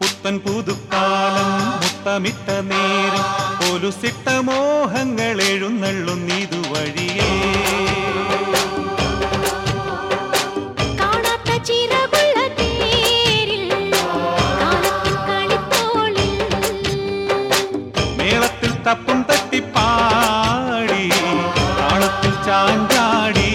പുത്തൻ പുതുക്കാലം മുത്തമിട്ട നേരം പോലുസിട്ട മോഹങ്ങൾ എഴുന്നള്ളുന്നിതുവഴിയേ മേളത്തിൽ തപ്പും തട്ടിപ്പാടി താളത്തിൽ ചാഞ്ചാടി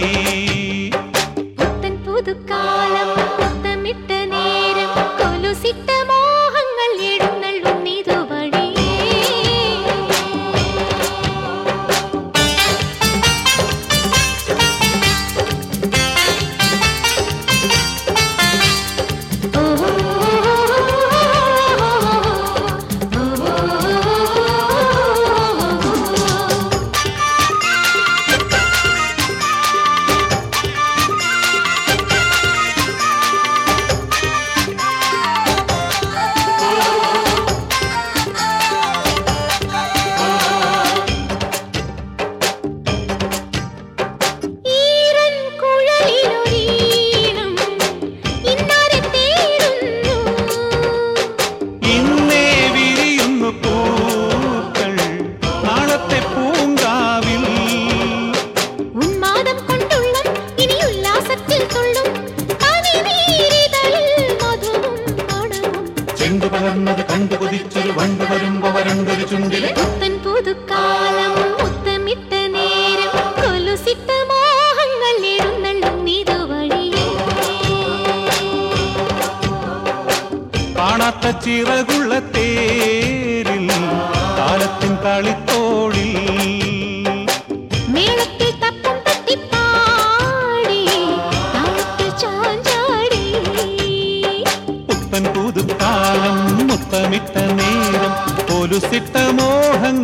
കണ്ടു കൊതിച്ചൊരു വണ്ട് വരുമ്പോ വരണ്ടൊരു ചുണ്ടിലെ പുത്തൻ പുതുക്കാലം മുത്തമിട്ട നേരം കൊലുസിട്ട മോഹങ്ങൾ എഴുന്നള്ളും ഇതുവഴിയേ. കാണാത്ത ചിറകുള്ള തേരിൽ കാലത്തിൻ കളിത്തോളിൽ മേളത്തിൽ തപ്പും മുത്തമിട്ട നേരം പോലുസിട്ട മോഹങ്ങൾ